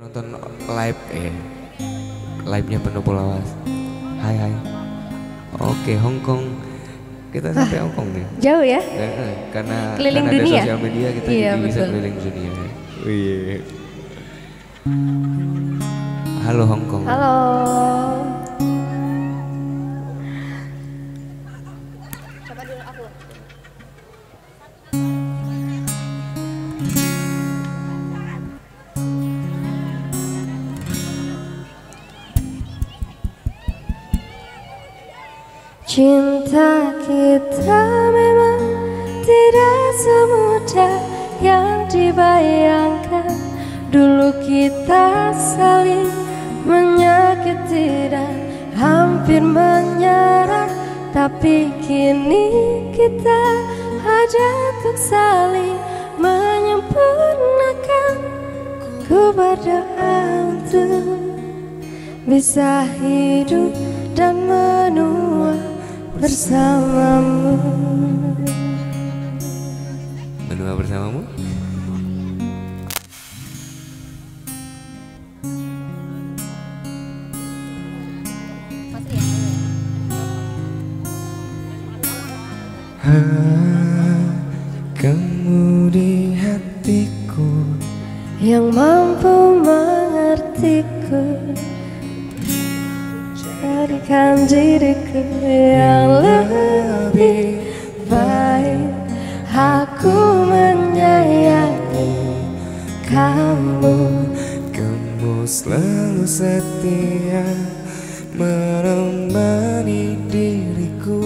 nonton live eh live-nya penuh pulawas hai hai oke Hongkong kita sampai Hongkong nih Jauh ya? Eh, eh, karena Keliling karena dunia? ada sosial media kita Iya, jadi bisa keliling dunia Wih. halo Hongkong Halo. Cinta kita memang tidak semudah yang dibayangkan. Dulu kita saling menyakiti dan hampir menyerah. Tapi kini kita ada untuk saling menyempurnakan Ku berdoa untuk bisa hidup dan menua bersamamu. Menua bersamamu. Ah, kamu di hatiku yang mampu mengertiku jadikan diriku yang lebih baik. Aku menyayangi kamu. Kamu selalu setia menemani diriku.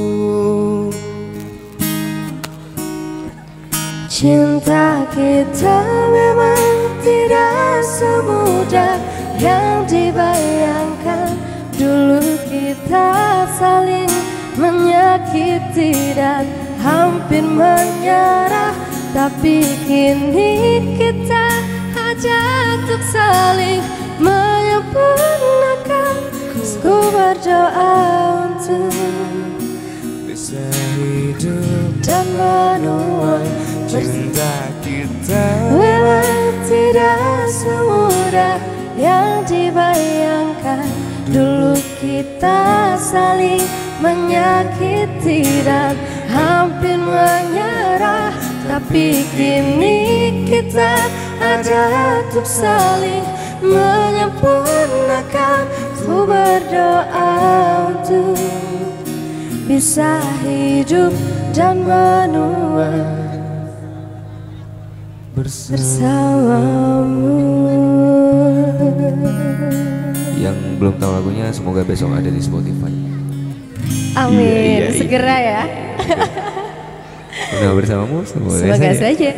Cinta kita memang tidak semudah yang dibayangkan kita saling menyakiti dan hampir menyerah. Tapi kini kita hanya untuk saling menyempurnakan. Ku berdoa untuk Bisa hidup dan menua cinta kita. Memang tidak semudah yang dibayangkan kita saling menyakiti dan hampir menyerah. Tapi kini kita ada untuk saling menyempurnakan. Ku berdoa untuk bisa hidup dan menua bersamamu. Yang belum tahu lagunya semoga besok ada di Spotify. Amin, Iya, iya, iya. segera ya. Menua bersamamu semoga, Semoga saja. saja.